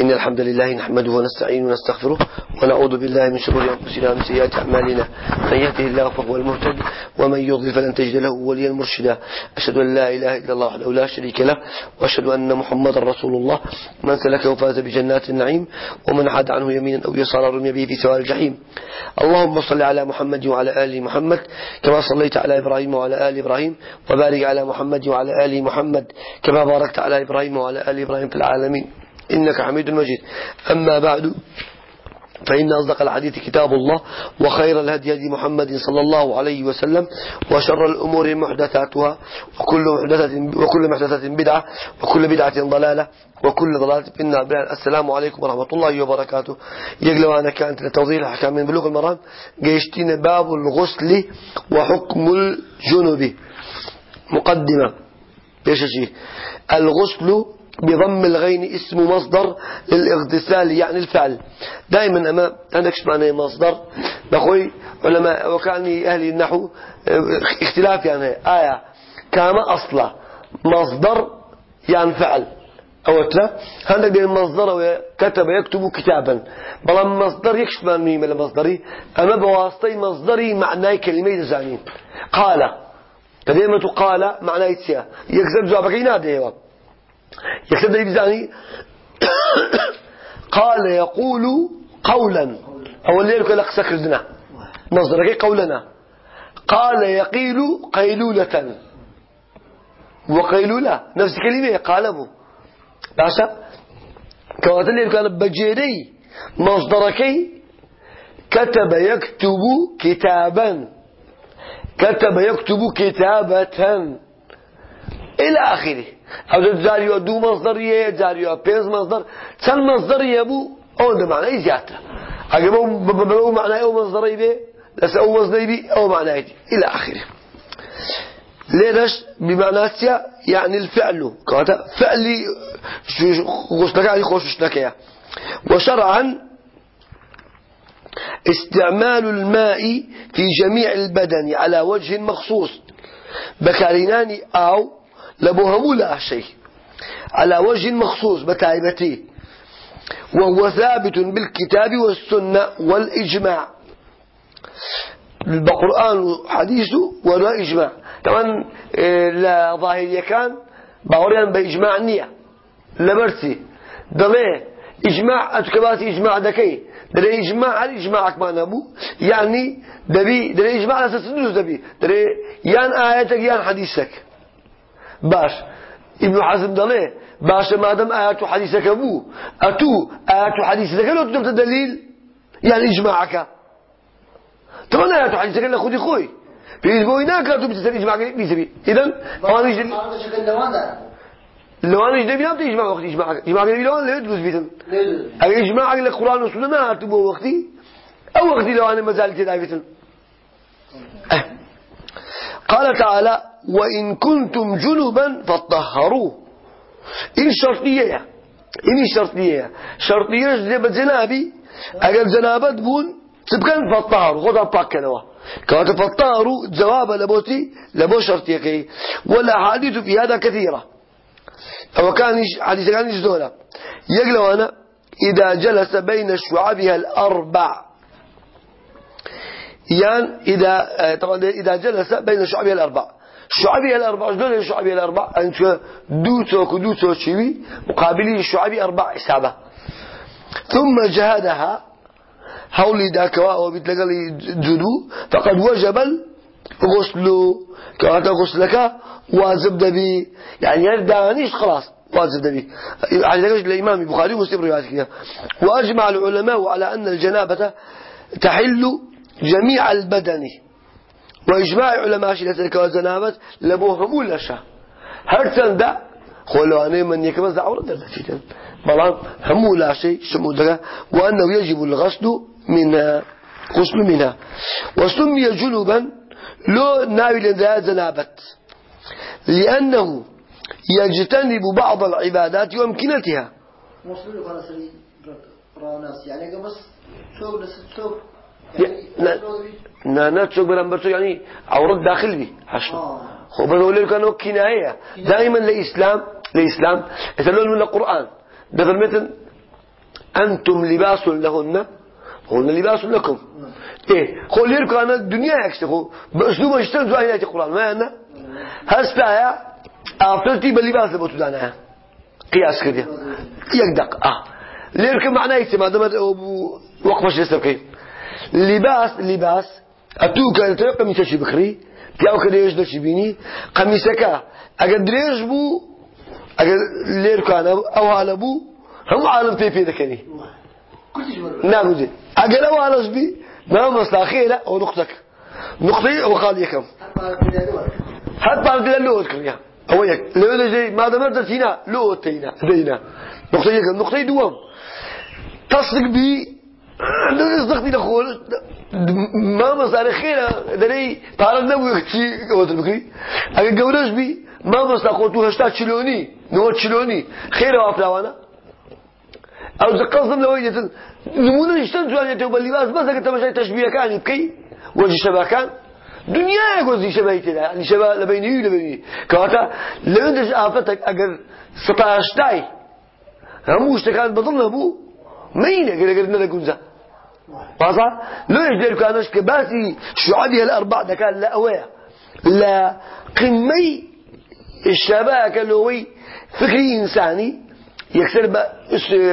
إن الحمد لله نحمده ونستعين ونستغفره ونعوذ بالله من شرور أنفسنا ومن سيئات أعمالنا. من يهده الله فهو المهتد ومن يضلل فلن تجد له وليا مرشدا. أشهد أن لا إله إلا الله وحده لا شريك له وأشهد أن محمدا رسول الله. من سلكه فاز بجنات النعيم ومن عاد عنه يمينا أو يسارا رمي به في سواء الجحيم. اللهم صل على محمد وعلى آل محمد كما صليت على إبراهيم وعلى آل إبراهيم وبارك على محمد وعلى آل محمد كما باركت على إبراهيم وعلى آل إبراهيم في العالمين. إنك حميد مجيد. أما بعد فإن أصدق الحديث كتاب الله وخير الهدي هدي محمد صلى الله عليه وسلم وشر الأمور محدثاتها وكل محدثة وكل محدثة بدعة وكل بدعة ضلالة وكل ضلالة في النار. السلام عليكم ورحمة الله وبركاته. يقلوا أنا كانت لتوضيح الأحكام من بلوغ المرام. جيشتين باب الغسل وحكم الجنوب. مقدمة. شيء. الغسل بضم الغين اسم مصدر للاغتسال يعني الفعل. دائما أما عندك معنى مصدر؟ بخوي علماء وكان أهل النحو اختلاف يعني. آية. كما أصلا مصدر يعني فعل. أو تلا هذا بين مصدر كتب يكتب كتابا. بلا مصدر يكشف من ميم المصدري؟ أما بواسطة مصدري معناه كلمة زانين. قال. كلمة قال معناه يتسيا يكذب جوابك ينادي يكتب لي بزاني قال يقول قولا. أو اللي يقول لك سكرنا مصدر قولنا. قال يقيل قيلولة. وقيلولة نفس كلمة قالبه باشا. كواتل اللي كان بجيري. مصدركي كتب يكتب كتابا. كتب يكتب كتابة. إلى آخره. أو جاري دو مصدرية جاري بيز مصدر چند مصدرية بو أو ده معنى زيادة أجل بو معنى أو مصدرية بي لس أو مصدرية بي أو معنى إلى آخره ليش بمعنى يعني الفعل كواتا فعلي غسلك يعني خوش لك وشرعا استعمال الماء في جميع البدن على وجه مخصوص بكاريناني أو لبوهمو لا شيء على وجه مخصوص بتايبتي وهو ثابت بالكتاب والسنة والإجماع. بالقرآن وحديث ولا إجماع. طبعا إيه، لا ظاهر كان باوريان بإجماع نية. لبرسي. دلي إجماع أتكبات إجماع دكي. دلي إجماع على إجماعك ما نبو يعني دبي إجماع على أساس دبي. دلي يان آياتك يان حديثك. باش. ابن حزم دلي باش ما دام آيات حديثك بو. أتو آيات حديثك لو تنمت دليل يعني إجماعك. طبعا آيات حديثك لا خذي خوي. في بوي ناكر تو بتسري إجماعك بيسبي إذن أنا يجي لو أنا يجي بينام تيجمع وقت إجماعك إجماعك لون لا يدرس بيتن إجماعك القرآن والسنة ما هتبو وقتي. أو وقتي لو أنا ما زالت دايفتن. قال تعالى وإن كنتم جنبا فطهروه إن شرطية إن شرطية شرطية جنب جنابي. أجل جنابت بون تبكن فطهروا خذها باكنوا كانت فطهروا جواب لبوتي لبو شرطية ولا حديث في هذا كثيرة. أو كان حديث كان يجدونا يقلوا أنا إذا جلس بين شعبها الأربع. يعني إذا آه، طبعا إذا جلس بين شعبها الأربع. شعبي الأربع دول شعبي الأربع؟ أنت دوتو كدوتو شوي مقابلي الشعبي أربع حسابه. ثم جهدها. هولي داكوا أو بتلقى جدو. فقد وجب الغسل. كواتا غسلك واجب دبي. يعني يردانيش خلاص واجب دبي. على ذلك الإمام البخاري ومسلم روايات وأجمع العلماء على أن الجنابة تحل جميع البدن. وإجماع علماء شيء وزنابت لبوه همول لشا هرتن دا خلوا أنا من يكمل زعورة دلتي بلان همول لا شيء شمو دقا وأنه يجب الغسل منها غسل منها. وسمي جنوبا لو ناوي لذا زنابت. لأنه يجتنب بعض العبادات وأمكنتها. يعني بس لا لا تشوف برامبرتو يعني عورات داخل بي عشان آه. خو بنقول لك أنه كناية. دائما الاسلام الاسلام يسالون من القرآن ده مثل أنتم لباس لهن هن لباس لكم. إيه خو ليرك أنا الدنيا يكشفوا بأسلوب اشتغل زوايا القرآن. ما أنا؟ هستا يا أفترتي باللباس بتودانا قياس كده. يقدق. آه. ليرك معناه يسمى دم وقفش يستبقي لباس لباس. أتوك تلقى من تشي بخري پیاو کە درێژ دەچی بینی قەمیسەکە ئەگەر درێژ بوو ئەگەر لێرکانە ئەو حالە بوو هەموو عالم پێ پێ دەکەنی ناگوزێ ئەگەر ئەو حالەش بی ناو مەستاخێرە ئەو نقطەکە نقطەی ئەو خاڵ یەکەم هەر پاردێ لۆت کردیا ئەوە یەک لەوێ دەژەی مادەمە دەچینە لۆت تەینا دەینا نقطەی یەکەم نقطەی دووەم تصدق بی درست دختی نخور ما مساله خیره دنی پارت نبوی چی اوتر بکری اگه گورش بی ما مسا خود تو هشتا چلونی نوه چلونی خیره وافراوانه او قصدم لەوەی دێتن نمونە نیشتن جوانێتەوە بە لیواز بەزەکە تەمەشای تەشبیەکانی بکەی وەژی شەبەکان. دنیای گۆزی شەبەی تێدا شەبە لە بەینەوی لە بینی. کەواتە لەوێن دەژ ئافەتێک ئەگەر سەتاشتای هەموو شتەکان بەدڵ نەبوو مەینە گەرەگەر نەدە گونجە بازا لو يجدر كانش كباسي شعبها الأربع دكان؟ لا أويا لا قمي الشباب كلوي فكري إنساني يكسر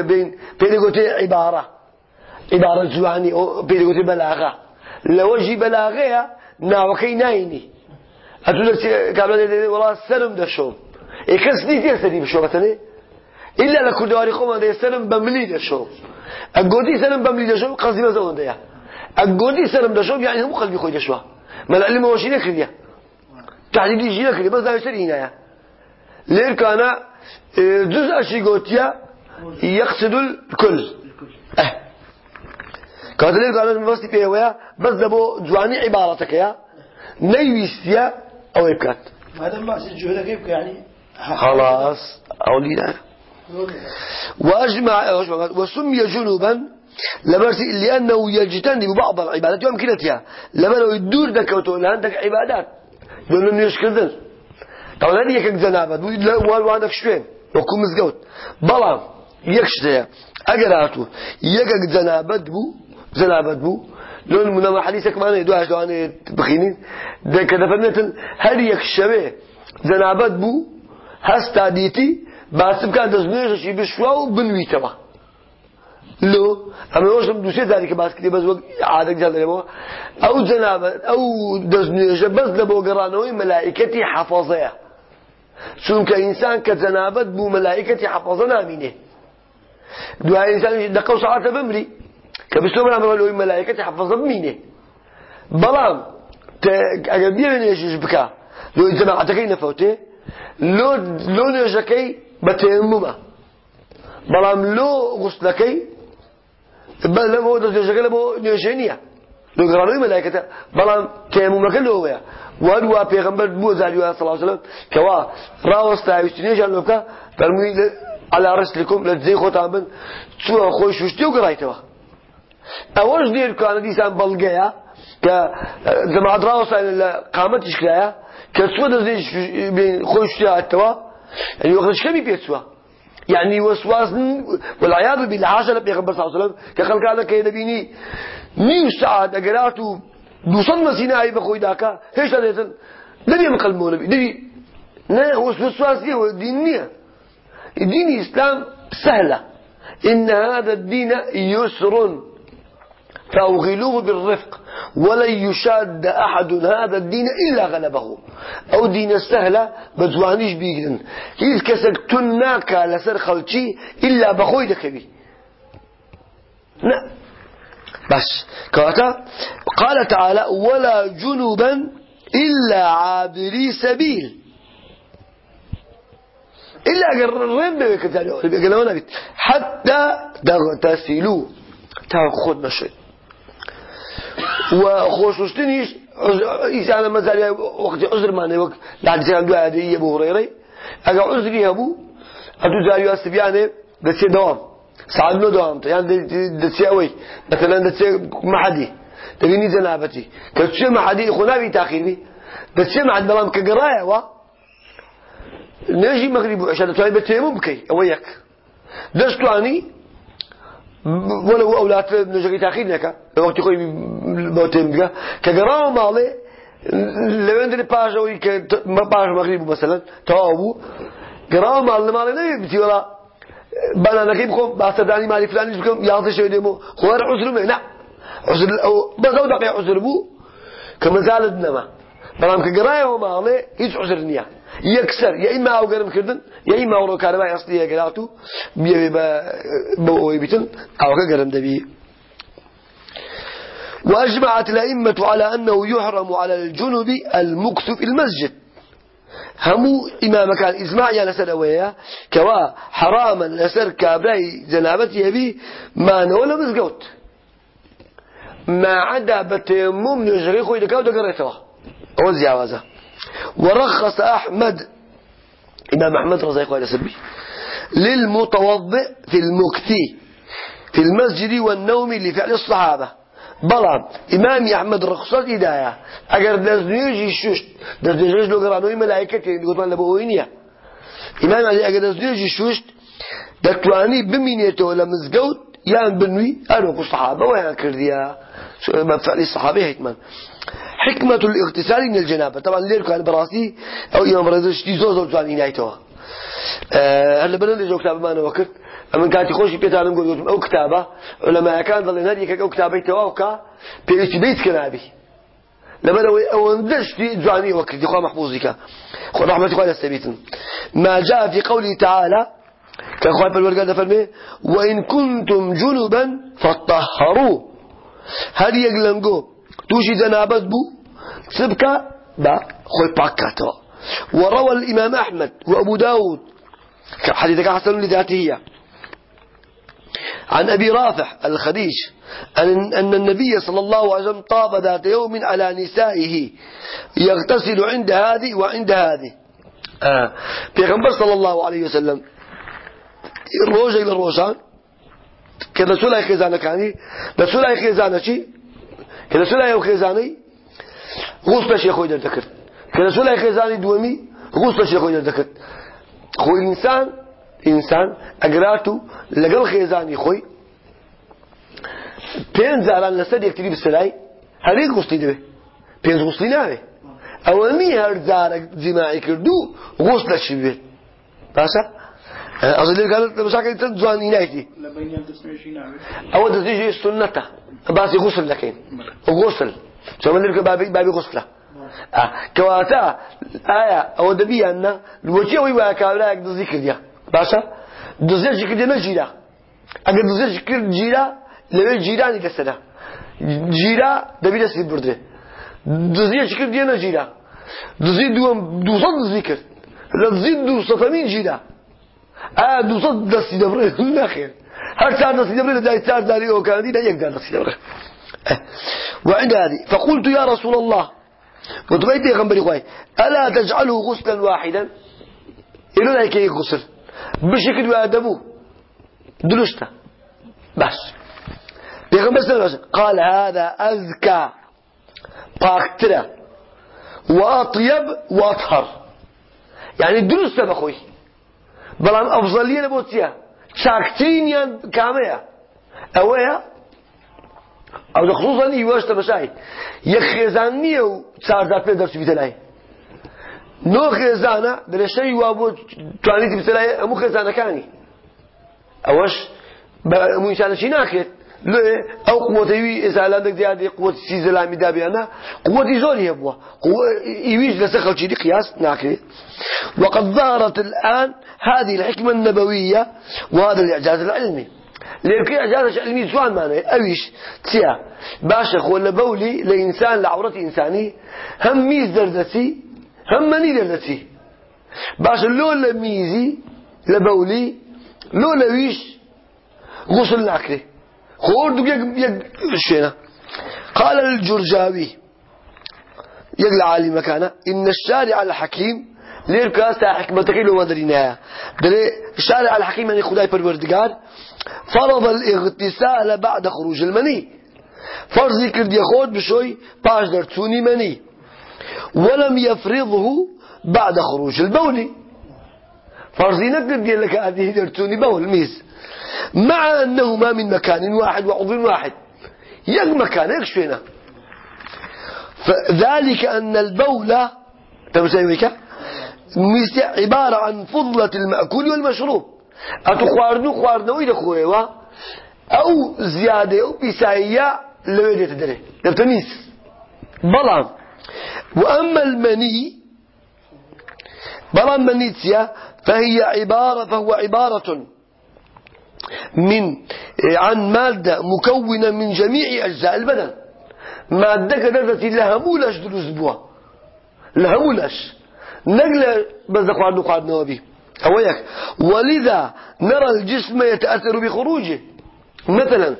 بين بيدقوتي عبارة. عبارة زواني أو بيدقوتي بلاغة. لوجي بلاغية ناوكي نايني. أتقول قبل والله سلم دشوم. إكس نيتي سدي بشو مثلا إلا لكل دواري قوم هذا سلم بملي دشوم أقودي سلم بملي دشوم قصدي ما زود ده أقودي سلم دشوم يعني هم قلبي خوي دشوا ما العلم هو شيء كذي تحديد شيء كذي بس ده يصير هنا لير كان آه، جزء شيء قوتيا يقصد الكل. أه. كذا لير كان بس تبيه بس دبو جواني عبارتك يا. نيويستيا أو يبكات. ما سجله كيف يعني؟ خلاص أولينا وأجمع وسمي جنوبا لبرس لأنه يجتنب بعض العبادات. وأمكنتها لما لو يدور دكوتو عندك عبادات. دون أنه يشكردن طبعا هذه يكك زنابة وعندك شوين. وكم مزقوت بلام يكشتها أقراتو يكك زنابة بو زنابة بو. لون منما حديثك معنا يدوها شلون بخينين ده كده فنتن هل يكشبه زنابة بو؟ هستا ديتي باسم دزنيش شي بشوا وبنويتوا لو اما روشم دوسي ذلك باس كده بس عادة جل لبو أو جنابة أو دزنيش بس لبو قرانوي ملائكتي حفظية چونك انسان كجنابت بو ملائكتي حفظة نامينه دعاء انسان دقوا ساعة بمري كبسلوب الامر لو ملائكتي حفظة بمينه بلام اگر بيرن يشيش بكا لو جماعتكي نفوته. لو لو نجكي بە تێنمە بەڵام لۆ غستنەکەی بە لەبۆ دەستێژەکە لە بۆ نوێژێ نییە. دوگەڕانەوەی مەلایکەتە. بەڵام تێمومەکە لەوەیە وان وا پێغەمبەر بووە زاریوە سەڵاوسلم کەوا ڕاوەستاویستی نێژان لۆ بکە فەرمووی على ڕستلکم لە جێ خۆتان بن چووە خۆی شوشتی و گەڕایتەوە. ئەوەش نێرکانە دیسان بەڵگەیە کە دەمادراوەسان لە قامەتیشکرایە کە چوە دەزێ خۆی شتیاتەوە يعني وقتش كم بيتسوا يعني وسواس والعياذ بالله حاشا صلى الله عليه وسلم كخلق هذا كي نبيني. نيو ساعة أقراتو دوصل مسينا أي بخوي داكا هيش هذا نبي مقلمه نبي نبي لا وسواس هو دينية الدين الإسلام سهلة. إن هذا الدين يسر. فأوغلوه بالرفق ولن يشاد أحد هذا الدين إلا غلبه. أو دين سهلة بزوانيش بيقدن هيز كسك تناكا لسر خلشي إلا بخوي دكبي لا. بس. كواتا. قال تعالى ولا جنوبا إلا عابري سبيل. إلا قررين بك حتى تغتسلوا تاخذ نشيط. وخصوصتنيش إنسان مثلا وقت عذر ما نوك. بعد سنة دو عادي أبو هريرة. أجا عذري أبو أدو زاريو أستبيانه دسي دوام. ساعد له دوام. يعني دسي أوي. مثلا دسي محدي. تبيني زنابتي كتشي محدي خنا في تأخير بي دسي محد بلام كقراية وا. نجي مغرب عشان تاني بتيمم بكي أويك. دستواني وەلەوە ئەولات نوێژەکەی تاقیل نەکە. لەوەختی خۆی بۆ تێم بگە کە گەڕاوە ماڵێ لەوێندری پاژەوەی کە پاش مەغری بوو مەسەلەن تەواو بوو. گەڕاوە ماڵ لەماڵێ نەوێت بتیوەڵا بەلانەکەی بخۆم باستەدانی مالی فلانیش بکەم یاڵتە شوێ دێم و خۆرە عوزرمێ نە عوزر ئەو بەزەو دەقێ عوزر بوو کە مەزالت نەما. بەڵام کە گەڕایەوە ماڵێ هیچ عوزر نییە. یەکسەر یا ئیما ئەو گەرمکردن یا ئیما کارەبای ئەستی هەگەرات و بێوێ بە ئەوەی بیتن ئەوەکە گەرم دەبی وأجمعت الأئمة على أنه يحرم على الجنب المكث في المسجد. همو إمام كان إجماع يا لسر أويا كوا حراما لسر كابلاي جنابتي يبي ما نولا مزقوت ما عدا بتيمم نجري خوي دكاو دقريتوا أو زياوازة ورخص أحمد إمام أحمد رضي الله عنه للمتوضئ في المكثي في المسجد والنوم لفعل الصحابة. بلام إمام أحمد رخصت إداية أجر دزنيجي شوشت دزنيجي لو قرانوي ملائكة يقول ما لبوينيا إمام علي أجر دزنيجي شوشت دكتواني بمينيته ولا مزقوت يان بنوي أنا الصحابة ويان كرديا. مفعل الصحابة هيتمان. حكمة الاغتسال من الجنابة. طبعا ليه كان براسي أو إمام رزش دي زوز زوز عن نايتوا هلا بدنا نجوا كتاب ما أنا وقت أما كانت يخش بيتها نقول أو كتابة علماء كان ضل هذيك أو كتابة توقع بيت بيت كنابي لما لو أو ندش في جواني وقت دي خوا محفوظك خو رحمة الله السبيتن ما جاء في قوله تعالى كأخوان بالورقة فرمي وإن كنتم جنبا فاطهروا هل يقلنقو توشي جنابت بو؟ سبكة؟ با خوي باكاتو وروى الإمام أحمد وأبو داود حديثك حسن لذاته هي. عن أبي رافع الخديج أن, أن النبي صلى الله عليه وسلم طاف ذات يوم على نسائه يغتسل عند هذه وعند هذه. آه. صلى الله عليه وسلم الروجة إلى الروجان كذا سولا خزانة کە لە سولای ئەو خێزانەی غوست پەشی خۆی دەردەکرد. کە لە سولای خێزانی دووەمی غوست پەشی خۆی دەردەکرد. خۆی ئینسان ئینسان ئەگرات و لەگەڵ خێزانی خۆی پێنج جاران لەسەر یەکتری بسەلای هەرێک غوستی دەبێ. پێنج غوستی ناوێ. ئەوەمی هەر جارە جیماعی کردو غوست لەشی بێت؟ باشە؟ أصل قال مساكين تدزان هناك أو تزيج السنة بس غسل لكن غسل شو من لك بابي بابي غسله آه كواتا آية أو دبي أن الوجه ويبقى كابلا يدزي كذي باشا دزي كذي نجيرا أجد دزي كذي جيرا لو جيراني كسرة جيرا دبي نسي بردري دزي كذي نجيرا دزي دوم دوصد دزي كذي لدزي دوصد مين جيرا جیرا ئایا دووسەد دەستی دەبڕێ نەخێر هەر چار دەستی دەبرێت دای چار داری ئەوکاندی لە یەک دار دەستی دەبڕێ وعند هذه. فقلت يا رسول الله. وتبي بيغمبري خوي ألا تجعله غسلا واحدا. إلى ذلك غسل. بشكل وأدبه دلشته بس. بيغمبر صلى قال هذا أذكى. باكترة وأطيب وأطهر. يعني درست بخوي بەڵام ئەفزەلیە لە بۆ چییە؟ چاکترین یان کامەیە. ئەوەیە؟ ئەو لە خصوصەن هیوەشتە بەشای یەک خێزان نییە و چاردا پێ دەرچویتە لای نۆ خێزانە درێشەی وا بۆ توانیتی بچە لای هەموو خێزانەکانی. ئەوەش بە ئەمووی چانەشی ناکرێت. أو قوة يوي إذا عندك زيادة قوة سيزلا مدابيانا قوة زوري يبوا قوة يويش لسخل شيء قياس ناكري وقد ظهرت الآن هذه الحكمة النبوية وهذا الإعجاز العلمي. لكن إعجاز العلمي سؤال معنى أويش؟ تيا باشا ولا بولي لإنسان لعورة إنساني. هم ميز دردتي هم مني دردتي باشا لولا ميزي لبولي لولا ويش غسل ناكري خورد يك شينا قال الجرجاوي يقل عالي مكانه إن الشارع الحكيم ليركا سا حكمتك لو مدرينها دلي الشارع الحكيم يعني خداي پروردگار فرض الاغتسال بعد خروج المني فرض كرد يخود بشوي باش درتوني مني ولم يفرضه بعد خروج البول فرضي نكرد لك هذه درتوني بول ميز مع أنهما من مكان واحد وعضو واحد. يك مكان يك شوينا فذلك أن البول تمسيوك عبارة عن فضلة المأكول والمشروب. أتخواردو خواردنوي دخويوا أو زيادة أو بسايا لو يدي تدري. لبتميز بلام وأما المني بلام منيتيا فهي عبارة فهو عبارة من عن مادة مكونة من جميع أجزاء البدن. مادة كدرت لهمولش دروس بوا. لهمولش نقل بس قعد قعد نوبي أويك ولذا نرى الجسم يتأثر بخروجه. مثلا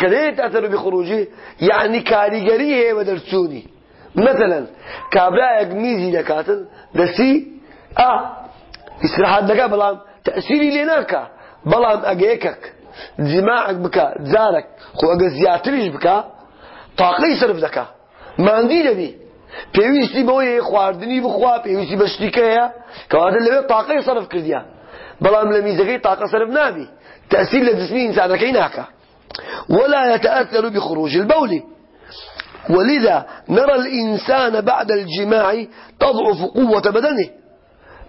كذا يتأثر بخروجه؟ يعني كاريجريه ودرسوني مثلا كابلا يقميزي لكاتل دسي آه استراحات دكا تأثيري لناك بلام أجيكك جماعك زارك خو أجا زياتريش بكا طاقي صرف دكا ما عندي لبي پێویستی بەوەی خواردنی بخوا پێویستی بە شتیکەیە کەواتە لەوێ تاقەی سەرف کردیا. بەڵام لە میزەکەی تاقە سەرف نابی تأثير لجسم إنسان كيناك ولا يتأثر بخروج البول. ولذا نرى الإنسان بعد الجماع تضعف قوة بدنه.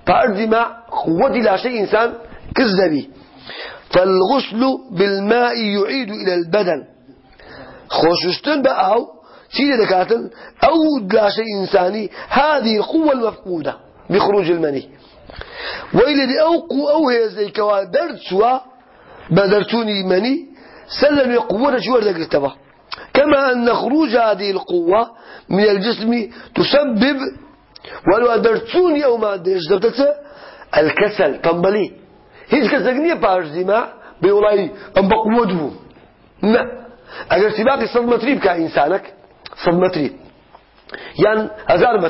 فالجماع قوة لا شيء إنسان كذبي. فالغسل بالماء يعيد إلى البدن. خوششتن بأو سيدة دكاتن أو لا شيء إنساني هذه القوة المفقودة بخروج المني. وإلى دي أوقو أو هي زي كوا بدرتوني مني سلم قوة شوار ذكرتها كما أن خروج هذه القوة من الجسم تسبب ولو درتوني أو ما أدرش الكسل تنبلي. هيش كسل نية باش زماع بيولاي أم بقوة دو لا أجر سباقي صد متري بكا إنسانك صد متري يعني هزار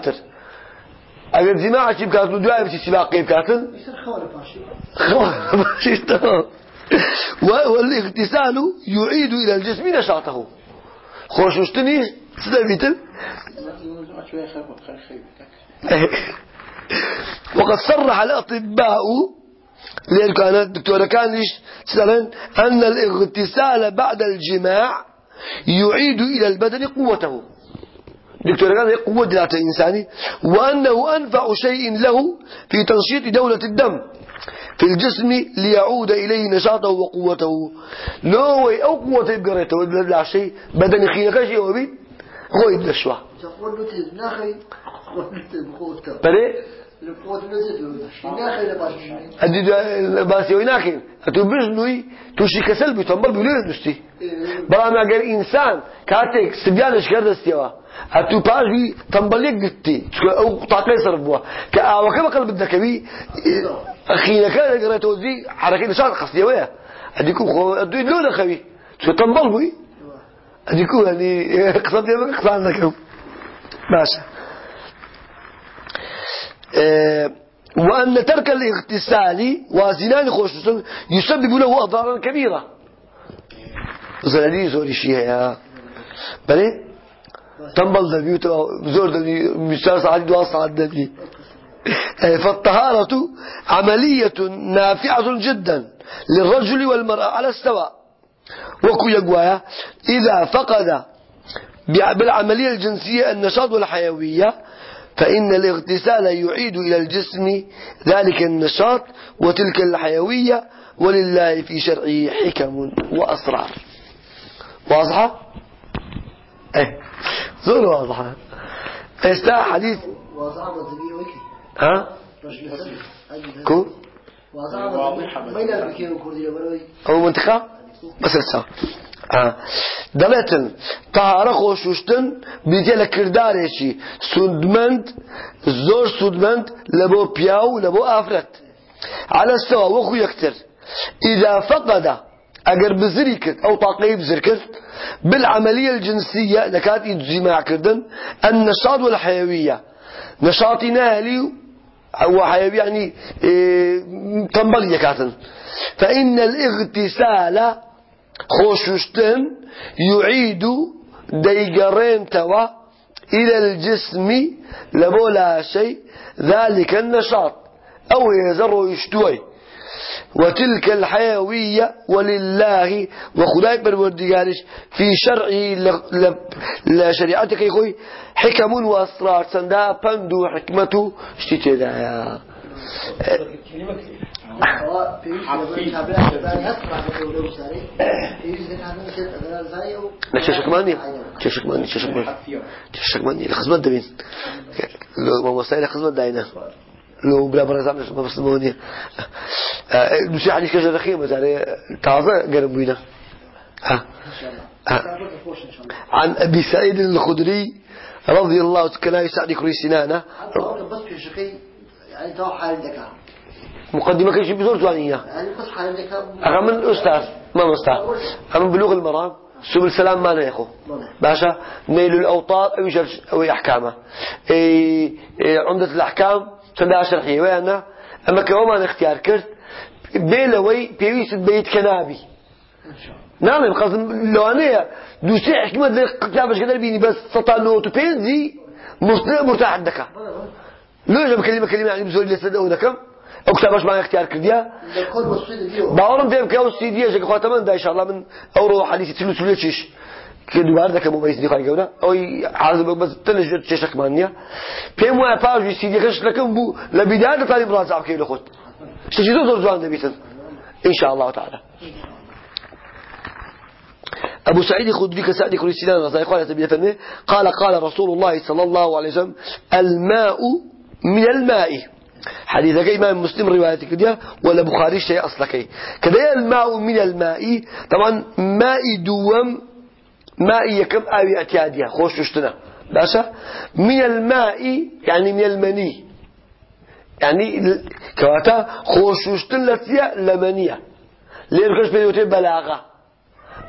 زماعة بكاتل دعاء بشي سباقي بكاتل خوار باشي تمام والاغتسال يعيد إلى الجسم نشاطه. خوشوشتني سدبيتن وقد صرح الأطباء لأن كان الدكتور كان سألن أن الاغتسال بعد الجماع يعيد إلى البدن قوته. دكتور كان قوة ذات إنساني وأنه أنفع شيء له في تنشيط دولة الدم في الجسم ليعود إليه نشاطه وقوته. لو أو قوة بقريته لا شيء بدن خينك شيء وبي هو يدلشوا بله ادي باس يويناكين اتو بزنوي توشي كسل بيتنبل بيلو دستي بلا ما غير انسان كاتك سبيانش كردستيوا اتو باش بي تنبليك دتي أو طاقه يصرف بوا كا وكما قلب بدك بي اخينا كان قريتو زي حركه نشاط قصدي ويا اديكو خو ادو لولا خوي شو تنبل بوي اديكو يعني قصدي قصدي لكم ماشي وأن ترك الاغتسال وزنان خصوصا يسبب له أضرارا كبيرة. زلالي زوري شيء بلي؟ تنبل دبي زور دبي مستوى ساعات دوا دبي آه، فالطهارة عملية نافعة جدا للرجل والمرأة على السواء. وكو يقوايا إذا فقد بالعملية الجنسية النشاط والحيوية فإن الاغتسال يعيد إلى الجسم ذلك النشاط وتلك الحيوية ولله في شرعه حكم وأسرار. واضحة؟ إيه. زور واضحة استا حديث. ها؟ كو؟ أو منتخب؟ بس الساعة دەڵێتن تاڕە خۆشوشتن بیتێ لە کردارێکی سوودمەند زۆر سوودمەند لە بۆ پیا و لە بۆ یەکتر إذا فقد أجر بزري كرد أو طاقية بزر بالعملية الجنسية لكات يجمع كردن النشاط والحيوية. نشاطي نالي أو حيوي يعني إيه تنبلي كاتن. فإن الاغتسال خوششتن يعيد ديقرين توا إلى الجسم لبولا شيء ذلك النشاط أو يزر يشتوي. وتلك الحيوية ولله وخداي بالوردقالش في شرعه لشريعتك يخوي حكم وأسرار سندا بندو حكمته اشتتي يا. مثلا تازة قرب بينا. ها؟ عن أبي سعيد الخدري رضي الله تعالى سعد كري سنانه بس في شقي يعني تو حال ذكاء مقدمة كيش بزور جوانية يعني أغا من أستاذ ما أستاذ؟ أما بلوغ المرام؟ سبل السلام ما نيخو باشا نيل الأوطار أو يجرش أو أحكامه. إيه إيه عمدة الأحكام تندا شرحية وأنا أما كمان اختيار كرت بيلوي بيويس بيت كنابي. نعم القصد لو أنا دوسي حكمة ذي كتابش كده بيني بس سطانوت وبينزي مرتاح عندك. لو جاب كلمة كلمة يعني بزول لسه ده كم أو كتابش معي اختيار كرديا الكل وصيد اليوم باورم فيهم كاو السيدية جاك خاتمان ده إن شاء الله من أورو حديث تلو تلو تشيش كدو بارد كم مميز دي خارج جونا أو عازم بس تلش تشيشك مانيا بيم وين باوج السيدية كش لكم بو لبداية طالب راس عبكي لخوت استجدوا زور زوان دبيتن إن شاء الله تعالى أبو سعيد الخدري كسعد كل سنان رضي تبي فهمه قال قال رسول الله صلى الله عليه وسلم الماء من الماء. حديث إمام مسلم رواية كده ولا بخاري شيء أصلك. كده الماء من الماء طبعا ماء دوم ماء يكم آوي أتيادية خوش وشتنا باشا؟ من الماء يعني من المني. يعني كواتا خوش وشتن لتيا لمنية. ليه بكش بيوتي بلاغة؟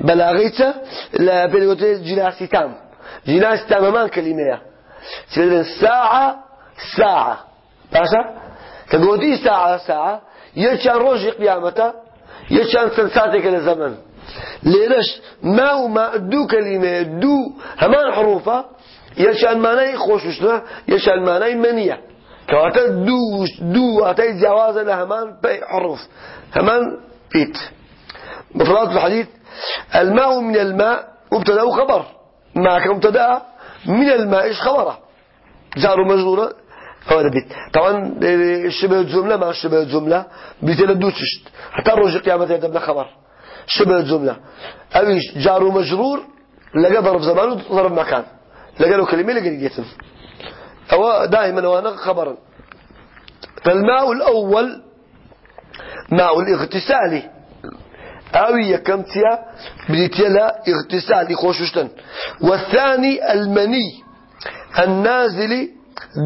بلاغيته لا بيوتي جناسي تام. جناسي تام ما كلمة ساعة ساعة. باشا؟ كقودي ساعة ساعة يشان روج قيامته يشان سنساتك لزمن ليش ما وما دو كلمة دو همان حروفة يشان معناه خوش وشنا يشان معناه منية كواتا دو دو أتي جواز لهمان حروف همان بيت مفردات في الحديث الماء من الماء مبتدأ وخبر ما كمبتدا من الماء إيش خبره. جار مجرورة بيت طبعا شبه الجملة مع شبه الجملة بيتلدوشت حتى روج القيامة يدبنا خبر. شبه الجملة أو جار مجرور لقى ضرب زمان وضرب مكان لقى له كلمة لقى جيتم أو دائما وأنا خبرا فالماء الأول ماء الاغتسال. أوي كمتيا بديتيا لا اغتسال خوشوشتن. والثاني المني النازل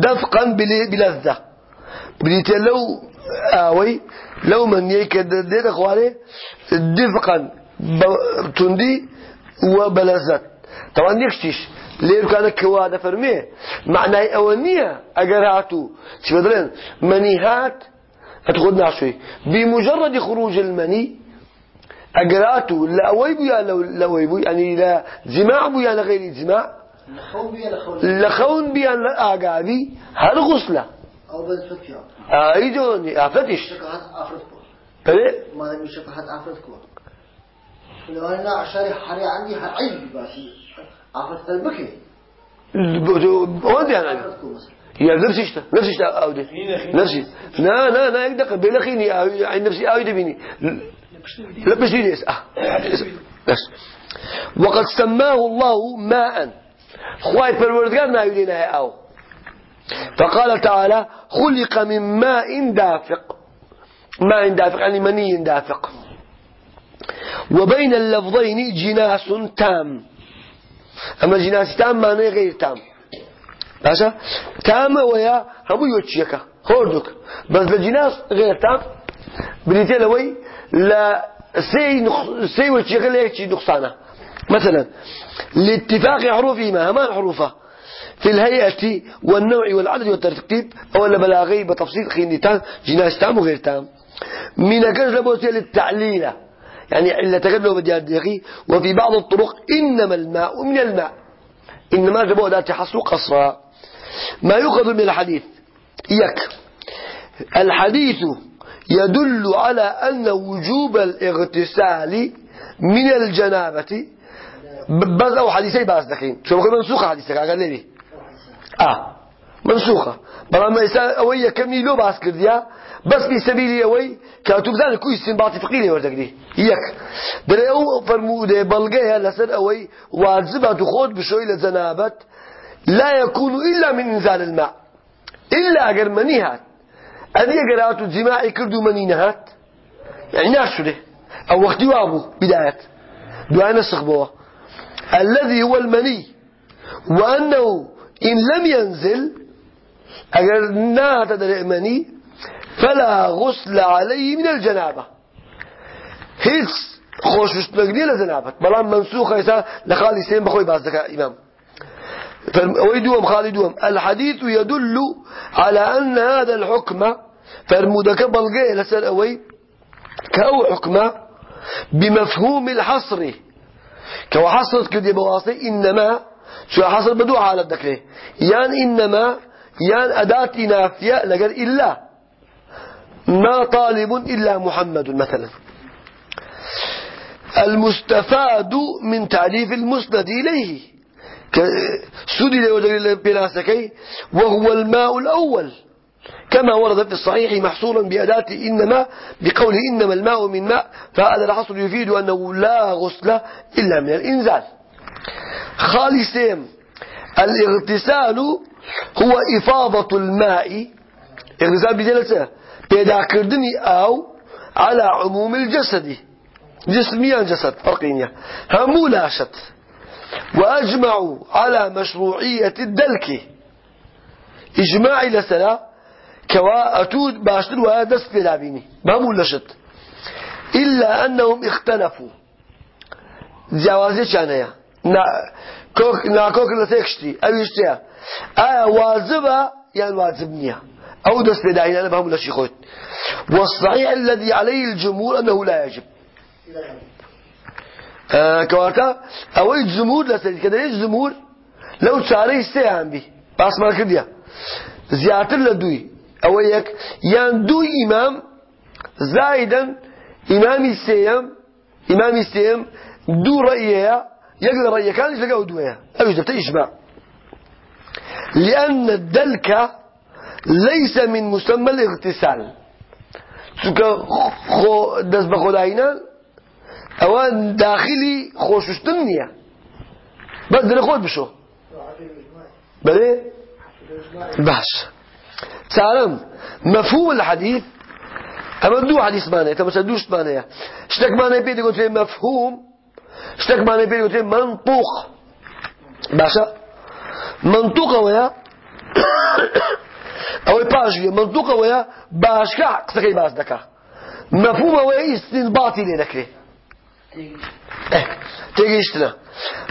دفقا بلذة. بديتيا لو آوي لو من يكدد أخواني دفقا تندي وبلذة. طبعا يكشتش ليه كان كوادا فرميه معناه أولنية أجراتو شو بدلين؟ منيهات هتاخدنا شوي. بمجرد خروج المني أجراته لا ويبو يا لو ويبو يعني لا جماع بو يا غير جماع لخون بيا بيا أقابي هل غسلة؟ أو بس فتيا أيدوني أفتش. شكاهات أفرتكو تبي ما نبي شكاهات أفرتكو لو أنا عشان حري عندي عيب باسي أفرت البكي وين يعني أفرتكو مثلا. يا نفسي اشتا نفسي اشتا أودي نفسي لا لا لا يقدر بيلخيني عن نفسي أودي بيني لبس لي ليس آه. بس. وقد سماه الله ماء. خواي بالوردقان ما يلينا أو. فقال تعالى خلق من ماء دافق. ماء دافق يعني مني دافق. وبين اللفظين جناس تام. أما جناس تام معناه غير تام. باشا؟ تام ويا هم يوتشيكا هوردك بس الجناس غير تام بنيتي لوي لا سي نخ... سي وتشيكا ليك نقصانه؟ مثلا لاتفاق حروفهما همان حروفه؟ في الهيئة والنوع والعدد والترتيب أولا بلاغي بتفصيل خينتان جناس تام وغير تام. من أجل لبوتي للتعليل يعني إلا تقبله بدياديقي وفي بعض الطرق إنما الماء من الماء. إنما جبوا ذات حصر قصرا. ما يؤخذ من الحديث إياك. الحديث يدل على أن وجوب الاغتسال من الجنابة بس أو حديثي باز دكين شو بقول منسوخة حديثك قال لي. آه منسوخة. بلا ما يسا أوي كمي لو باز كرديا بس في سبيل أوي كاتب ذلك كوي استنباطي فقيلي وردقدي يك. دري أو فرمودة بلغيها لسر أوي واجبة خود بشوي لزنابت لا يكون إلا من إنزال الماء. إلا أجر منيهات. أجرات الجماع كردو منينهات. يعني ناس له أو وقت وابو بداية دعاء نسخ الذي هو المني وأنه إن لم ينزل أجر نات المني فلا غسل عليه من الجنابة. هيك خوش مستقدي لزنابة بلان منسوخة يسا لخالي سين بخوي بازدك إمام. ويدوم خالدوم الحديث يدل على أن هذا الحكم فرمودك بلغي لسر أوي كأو حكم بمفهوم الحصر. كو حصرت كدي بواسطة إنما شو حصر بدو على الذكر يان إنما يان أداة نافية لقر إلا. ما طالب إلا محمد مثلا. المستفاد من تعريف المسند إليه. سدل بناسكي وهو الماء الأول. كما ورد في الصحيح محصولا بأداة إنما بقوله إنما الماء من ماء فهذا الحصر يفيد أنه لا غسل إلا من الإنزال. خالصين الاغتسال هو إفاضة الماء اغتسال بجلسة بيدا كردني أو على عموم الجسد. جسميا جسد فرقينيا همو لاشت. وأجمعوا على مشروعية الدلك. إجماعي لسلا كوا أتود باشتر وهذا دست لابيني. ما مولشت إلا أنهم اختلفوا. جوازي شانيا نا كوك نا كوك لتكشتي أو يشتيا آية واجبة يعني واجب نية. أو دست لابيني. أنا بهم لشي خوت. والصحيح الذي عليه الجمهور أنه لا يجب. آه كواتا. أو الجمهور لسه كده الجمهور لو تشاري استيعان بي بس ما كديا زيادة لدوي. أو يك يان دو إمام زايدا إمامي سيم إمامي سيم دو رأيه يقدر رأيه كان يلقاه دوية أو يجب إجماع لأن الدلك ليس من مسمى الاغتسال. خو دست بخداینا اوان داخلي خوششتن نیه بس دل خود بشو بله باش. تعلم مفهوم الحديث؟ اما دو حديث معنى انت مثلا دوش معنى اشتك معنى بيدي قلت مفهوم؟ اشتك معنى بيدي قلت منطوق. باشا منطوق ويا أو باجي منطوق ويا باشكا قسكي باز دكا. مفهوم ويا استنباطي لنكره آه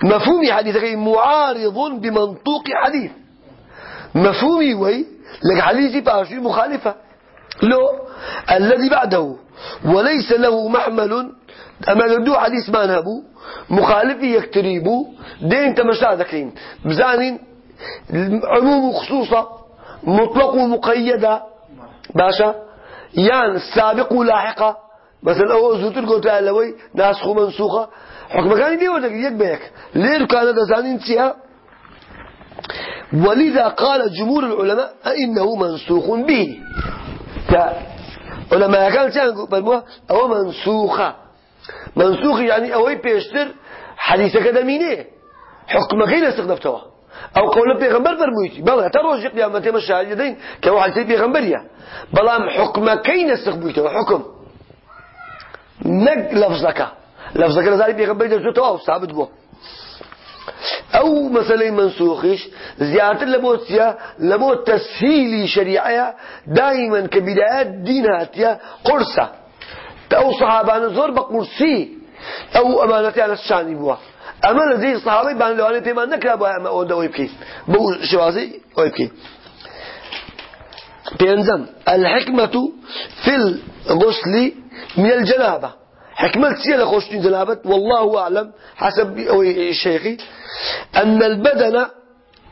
مفهومي حديثك معارض بمنطوق حديث. مفهومي وي لك حديثي باشي مخالفة. لو الذي بعده وليس له محمل أما ندو حديث ما نهبو مخالفي يكتريبو دين تمشى ذكرين بزانين عموم خصوصة مطلق ومقيدة باشا يان سابق ولاحقة مثلا أول زوتر قلت لوي ناسخ ومنسوخة حكم كان يدي ولا يك بيك ليه كان زانين تيها ولذا قال جمهور العلماء إنه منسوخ به. علماء كان تيان بالموا أو منسوخة. منسوخ يعني أوي بيشتر حديث كدمينه حكم كين استخدمتوه أو قول بيغمبر فرمويتي بلا تروج قيامته مشاهدين كواحد سي بيغمبريا بلا حكم كين استخدمتوه حكم. نق لفظك. لفظك لزاري بيغمبر جلسو تواو ثابت بو أو مسألة منسوخش زيادة لبوتيا لبو تسهيلي شريعة دائما كبدايات ديناتيا قرصة. أو صحابان زور بقرصي أو أمانتي على الشان بوا. أما لزي الصحابي بان لواني بيما نكرا بوا أما اوندا ويبكي بو شوازي ويبكي بينزم الحكمة في الغسل من الجنابة. حكمة سيلة خوشتين جنابة والله أعلم حسب شيخي أن البدن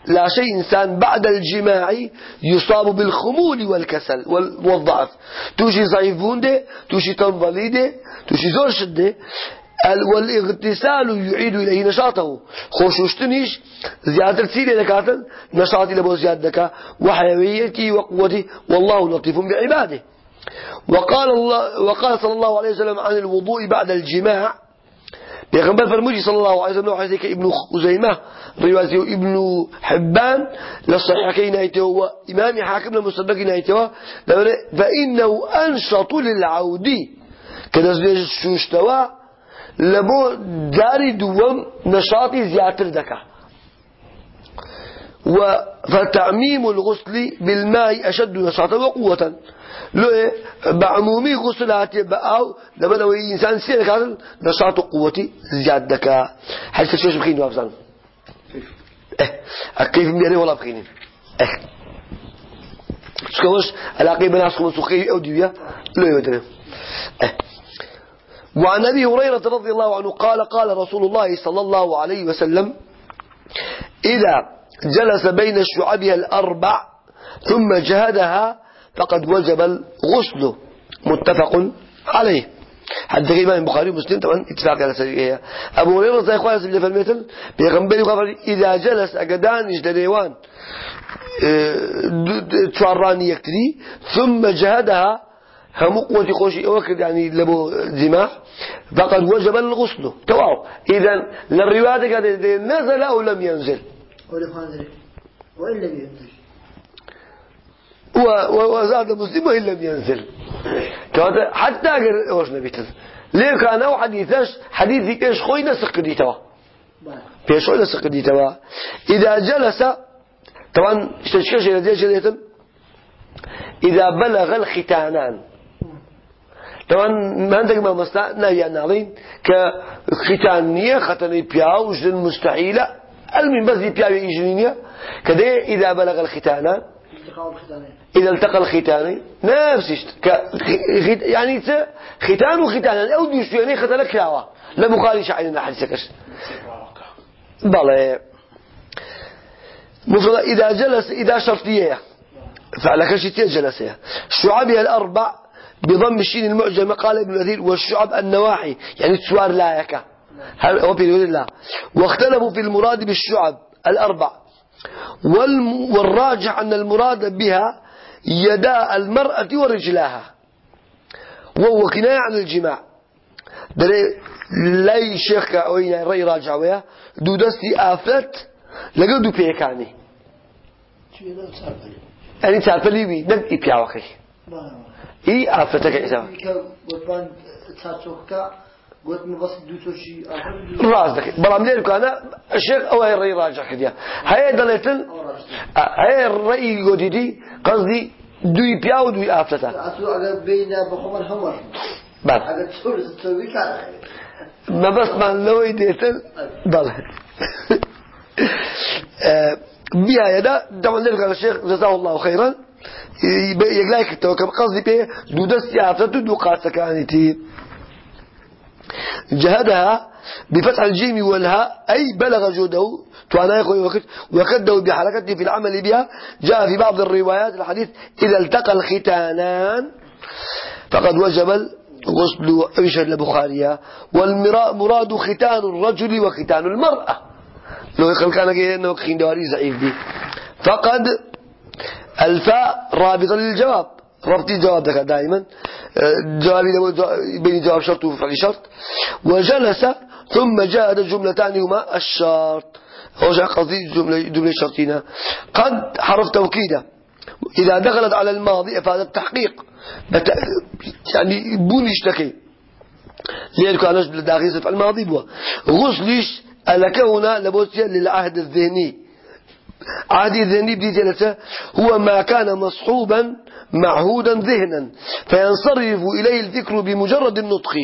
لا شيء إنسان بعد الجماع يصاب بالخمول والكسل والضعف. توشي ضعيفون ده توشي تنظلي ده توشي زور شده والاغتسال يعيد إليه نشاطه. خوشوشتنيش زيادة تسير دكاتا نشاطي لبو زيادة دكا وحيويتي وقوتي والله لطيف بعباده. وقال الله وقال صلى الله عليه وسلم عن الوضوء بعد الجماع. بيغمبر فرموجي صلى الله عليه وسلم حديث ابن خزيمة رواية ابن حبان للصحيح كينايته هو إمام حاكم للمصدق كينايته فإنه أنشط للعود. كنزل شوشتوا لبو داري دوم نشاطي زياتر دكا فتعميم الغسل بالماء أشد نشاطا وقوة. لو بعمومي غسلات بأو لما لو إنسان سير كان نشاط قوتي زياد دكا حتى شوش بخين وابزان كيف ميري ولا بخين آه شكوش علاقي بناس خمس وخي أو ديويا لو يمدنا آه وعن أبي هريرة رضي الله عنه قال قال رسول الله صلى الله عليه وسلم إذا جلس بين الشعب الأربع ثم جهدها فقد وجب الغسل. متفق عليه. حد الإمام البخاري ومسلم. طبعا اتفاق على سريعها أبو هريرة زي إخواني سبيل فالمثل بيغنبري وقال إذا جلس أقدان اجدنيوان آه، تشاراني يكتري ثم جهدها هم قوة خوشي وكد يعني لبو جماع فقد وجب الغسل. تواو إذا للرواية قد نزل أو لم ينزل. وإن لم ينزل. وزاد مسلم وإن لم ينزل. حتى أقر وش نبيتل ليه كان أو حديثش حديثي كيش خوي نسق دي توا بيش خوي نسق دي توا إذا جلس طبعا اشتشكش إلى دي إذا بلغ الختانان. طبعا ما عندك ما مستع نهي عن عظيم. كختانية ختانية بياو وجد مستحيلة. المن بس بياو إجرينية كده إذا بلغ الختانان إذا التقى الختان نفس. يعني ختان وختان أو ديش يعني ختان كلاوة. لا بخاري شعينا حديثكش بلى. مفرد إذا جلس إذا شرطية. فعلى شتية جلسة. شعبها الأربع بضم الشين المعجم قال ابن الأثير والشعب النواحي يعني تسوار لا يكا هل هو في الله؟ واختلفوا في المراد بالشعب الأربع. والراجح أن المراد بها يدا المرأة ورجلاها. وهو كناية عن الجماع. دري لاي شيخ أو يعني رأي راجع ويا؟ دو دستي آفت لقد دو بيكاني. يعني تعرفلي بي نك إبياوكي إي آفتك إذا دو راز دك بلام ليه كان الشيخ أو هاي الرأي راجع كذا هاي دلتن هاي الرأي قديدي قصدي دوي بياو دوي آفتة أصل أجر بين بخمر حمر بل أجر تسول تسوي كذا ما بس ما لو يديتن بل بها يدا طبعا نرجع الشيخ جزاه الله جهدها بفتح الجيم والهاء أي بلغ جهده توانا يقول وقت وكده بحركته في العمل بها. جاء في بعض الروايات الحديث إذا التقى الختانان فقد وجب الغسل أبشر البخاري. والمراد ختان الرجل وختان المرأة. لو يقول كان أنه خين دواري زعيف دي. فقد الفاء رابطة للجواب. ربطي جواب دائما. جوابي بين جواب شرط وفعل شرط. وجلس ثم جاء الجملتان هما الشرط. جاء قصدي جملة جملة شرطين قد حرف توكيده إذا دخلت على الماضي فهذا التحقيق يعني بونيش تكي لأن كان داخل الماضي بوا. غسلش ألكونا لبوتيا للعهد الذهني عهد الذهني بدي هو ما كان مصحوبا معهودا ذهنا فينصرف إليه الفكر بمجرد النطق.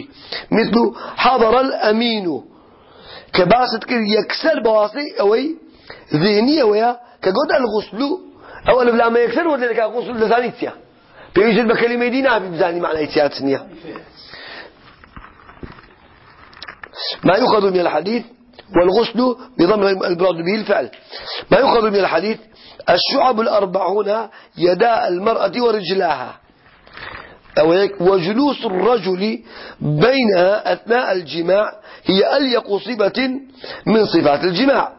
مثل حضر الأمين. كباسط يكسر بواسي أوي ذهنية ويا كقد الغسل أو لا ما يكسر وذلك غسل لثانيتيا بيجد بكلمة دينا بزاني معنى إتياتنية ما يؤخذ من الحديث؟ والغسل بضم المراد به الفعل. ما يؤخذ من الحديث الشعب الأربعون يدا المرأة ورجلاها. وجلوس الرجل بينها أثناء الجماع هي أليق صفة من صفات الجماع.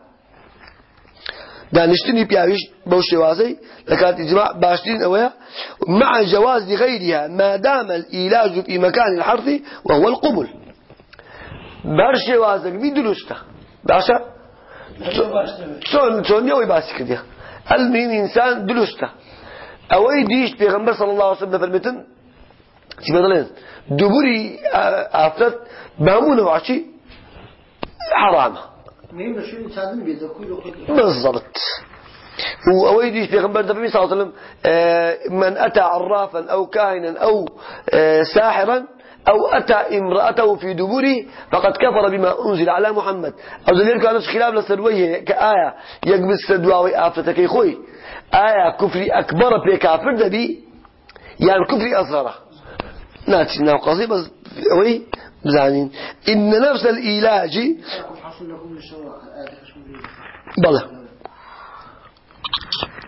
دانشتني بيعيش بوش وازي لكانت الجماع باشتين أويا. مع جواز غيرها ما دام الإيلاج في مكان الحرث وهو القبل. برش وازك مي دلوسته باشا؟ شون شون يوي باسي كده المهم إنسان دلوسته أوي ديش بيغمبر صلى الله عليه وسلم فرمتن چی بدلين دبوري آفرت بهمونه وعشي حرامه كله بالضبط. وأويديش بيغمبر النبي صلى الله عليه وسلم من أتى عرافا أو كاهنا أو ساحرا أو أتى امرأته في دبره فقد كفر بما أنزل على محمد. أو ذلك كان خلاف لسرويه كآية يقبس الدواوي آفتك يخوي آية كفر أكبر بكافر دبي يعني كفر أصغره ناتي ناو قصي بس وي بزانين إن نفس الإيلاج بلى.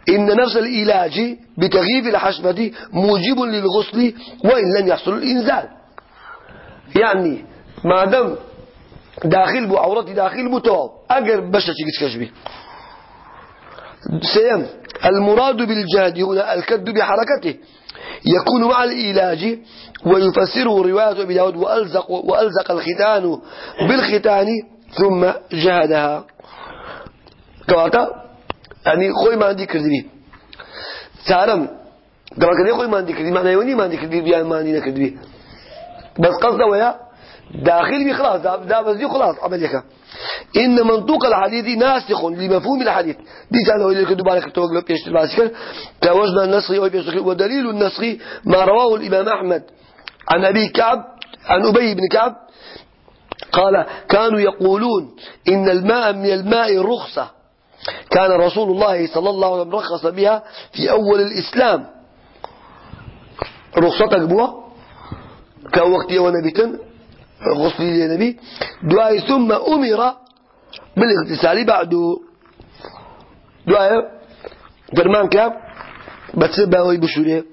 إن نفس الإيلاج بتغييب الحشمة موجب للغسل وإن لم يحصل الإنزال. يعني ما دام داخل بو عورتي داخل بو تو أجر بشة كشبه سيم المراد بالجهد هنا الكد بحركته يكون مع الإيلاج ويفسره رواية أبي داود وألزق, وألزق الختان بالختان ثم جهدها. كواتا يعني خوي ما عندي كردبي سارم كان خوي ما عندي كردبي معناه يوني ما عندي كردبي يعني ما عندي كردبي بس قصده ويا؟ داخل بخلاص دا بس دي خلاص عمليك إن منطوق الحديث ناسخ لمفهوم الحديث. دي كانوا اللي كدوا بالك توقلوا بيشتر باسكر توجنا بيشتر ودليل النسخ ما رواه الإمام أحمد. عن أبي كعب عن أبي بن كعب قال كانوا يقولون إن الماء من الماء رخصة كان رسول الله صلى الله عليه وسلم رخص بها في أول الإسلام. رخصتك بها كوقت يوم نبيتن غسل النبي دعاء ثم أمر بالاغتسال بعده دعاء فرمان كاب بتسبه ويبشره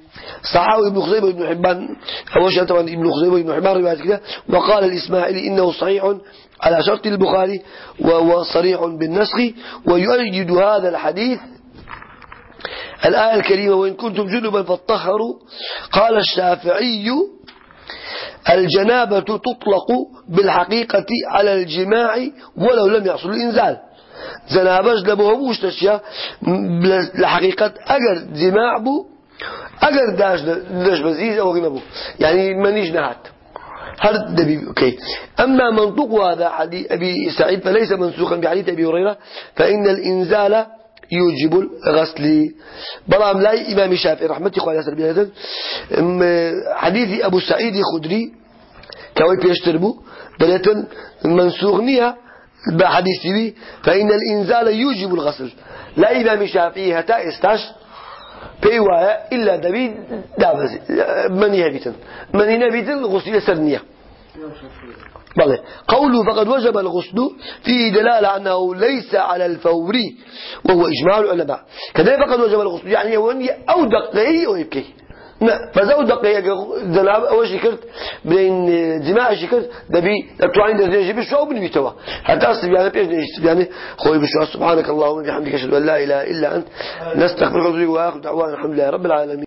صحاوي ابن خزيمة وابن حبان أول طبعا ابن خزيمة وابن حبان رواية كده. وقال الإسماعيلي إنه صحيح على شرط البخاري وهو صريح بالنسخ. ويؤيد هذا الحديث الآية الكريمة وإن كنتم جنبا فاتطهروا قال الشافعي الجنابة تطلق بالحقيقة على الجماع ولو لم يحصل الإنزال. جنابش لبوهموش تشيا لحقيقة أجر جماع بو أجر داش داش بزيز أو غنبو يعني منيش نهات. هل دبي أوكي. أما منطق هذا حديث أبي سعيد فليس منسوخا بحديث أبي هريرة فإن الإنزال يوجب الغسل. بلام لا إمام الشافعي رحمة الله عليه حديث أبو سعيد الخدري كوي بيشتربو بلتن منسوخ نيها بحديث فإن الإنزال يوجب الغسل. لا إمام الشافعي هتا استاش بيوايا إلا دبي دابز مني هبيتن مني نبيتن غسل سرنية بله. قوله فقد وجب الغسل فيه دلالة أنه ليس على الفور وهو إجماع العلماء. كذلك فقد وجب الغسل يعني يوني أو دقيه أو يبكي فزود دقيقة زلاب أول شكرت بين جماعة شكرت دبي لبتوعين درجة بشو بنبيتوا حتى يعني بيش نيش يعني خوي بشو سبحانك اللهم وبحمدك أشهد أن لا إله إلا أنت نستغفرك ونتوب وآخر دعوانا الحمد لله رب العالمين.